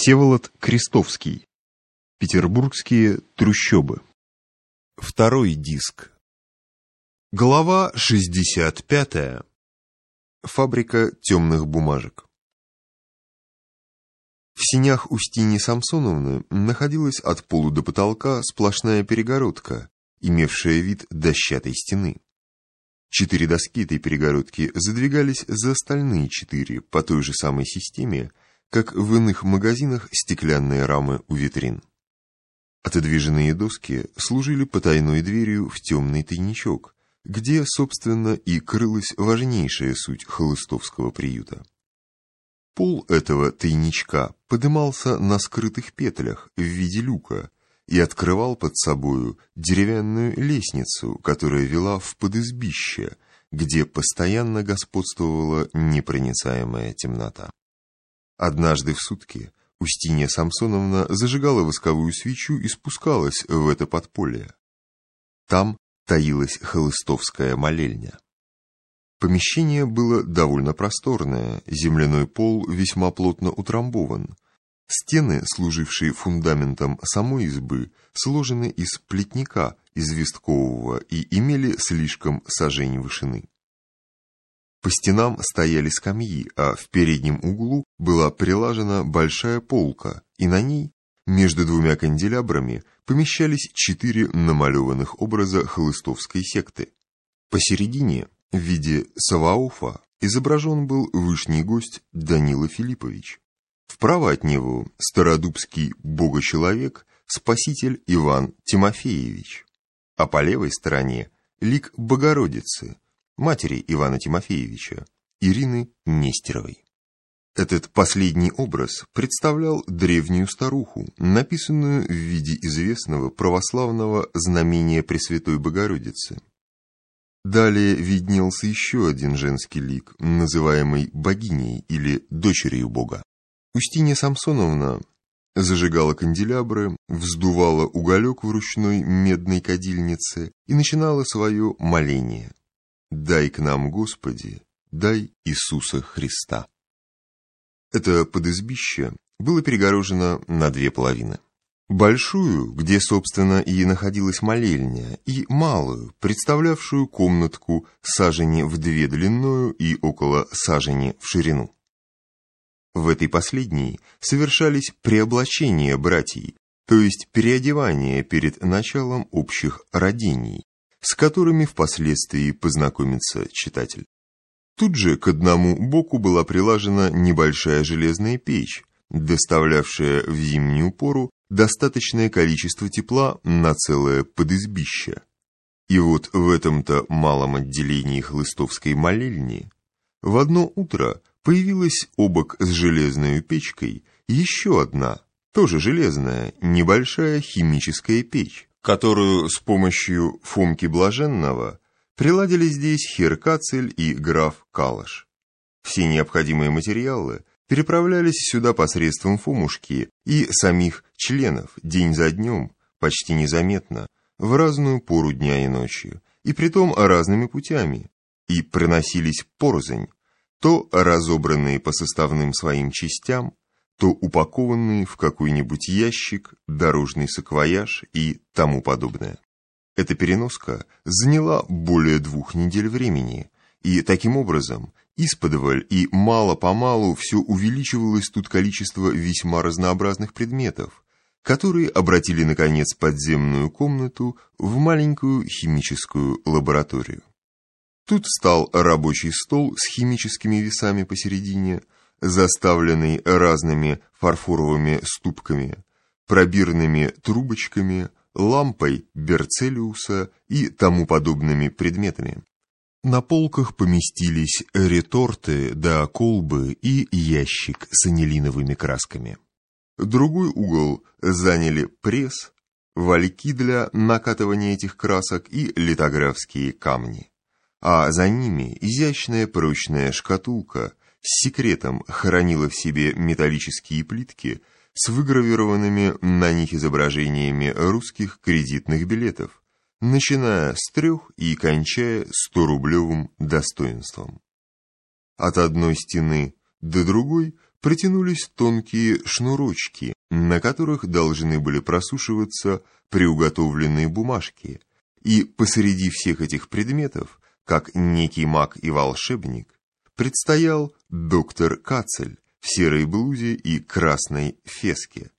Всеволод Крестовский. Петербургские трущобы. Второй диск. Глава 65. Фабрика темных бумажек. В синях Устини Самсоновны находилась от полу до потолка сплошная перегородка, имевшая вид дощатой стены. Четыре доски этой перегородки задвигались за остальные четыре по той же самой системе, как в иных магазинах стеклянные рамы у витрин. Отодвиженные доски служили потайной дверью в темный тайничок, где, собственно, и крылась важнейшая суть холыстовского приюта. Пол этого тайничка подымался на скрытых петлях в виде люка и открывал под собою деревянную лестницу, которая вела в подизбище, где постоянно господствовала непроницаемая темнота. Однажды в сутки Устинья Самсоновна зажигала восковую свечу и спускалась в это подполье. Там таилась холыстовская молельня. Помещение было довольно просторное, земляной пол весьма плотно утрамбован. Стены, служившие фундаментом самой избы, сложены из плетника известкового и имели слишком сажень вышины. По стенам стояли скамьи, а в переднем углу была прилажена большая полка, и на ней, между двумя канделябрами, помещались четыре намалеванных образа холыстовской секты. Посередине, в виде Саваофа, изображен был вышний гость Данила Филиппович. Вправо от него стародубский богочеловек, спаситель Иван Тимофеевич, а по левой стороне лик Богородицы – матери Ивана Тимофеевича, Ирины Нестеровой. Этот последний образ представлял древнюю старуху, написанную в виде известного православного знамения Пресвятой Богородицы. Далее виднелся еще один женский лик, называемый богиней или дочерью Бога. Устинья Самсоновна зажигала канделябры, вздувала уголек в ручной медной кадильнице и начинала свое моление. «Дай к нам, Господи, дай Иисуса Христа». Это подизбище было перегорожено на две половины. Большую, где, собственно, и находилась молельня, и малую, представлявшую комнатку сажени в две длинную и около сажени в ширину. В этой последней совершались преоблачения братьев, то есть переодевание перед началом общих родений, с которыми впоследствии познакомится читатель. Тут же к одному боку была прилажена небольшая железная печь, доставлявшая в зимнюю пору достаточное количество тепла на целое подизбище. И вот в этом-то малом отделении хлыстовской молельни в одно утро появилась обок с железной печкой еще одна, тоже железная, небольшая химическая печь которую с помощью Фомки Блаженного приладили здесь Херкацель и граф Калаш. Все необходимые материалы переправлялись сюда посредством Фомушки и самих членов день за днем, почти незаметно, в разную пору дня и ночи, и притом разными путями, и приносились порознь, то разобранные по составным своим частям, то упакованные в какой-нибудь ящик, дорожный саквояж и тому подобное. Эта переноска заняла более двух недель времени, и таким образом исподволь и мало-помалу все увеличивалось тут количество весьма разнообразных предметов, которые обратили, наконец, подземную комнату в маленькую химическую лабораторию. Тут стал рабочий стол с химическими весами посередине – заставленный разными фарфоровыми ступками, пробирными трубочками, лампой Берцелиуса и тому подобными предметами. На полках поместились реторты да колбы и ящик с анилиновыми красками. Другой угол заняли пресс, вальки для накатывания этих красок и литографские камни. А за ними изящная прочная шкатулка с секретом хранила в себе металлические плитки с выгравированными на них изображениями русских кредитных билетов, начиная с трех и кончая сто-рублевым достоинством. От одной стены до другой протянулись тонкие шнурочки, на которых должны были просушиваться приуготовленные бумажки, и посреди всех этих предметов, как некий маг и волшебник, предстоял доктор Кацель в серой блузе и красной феске.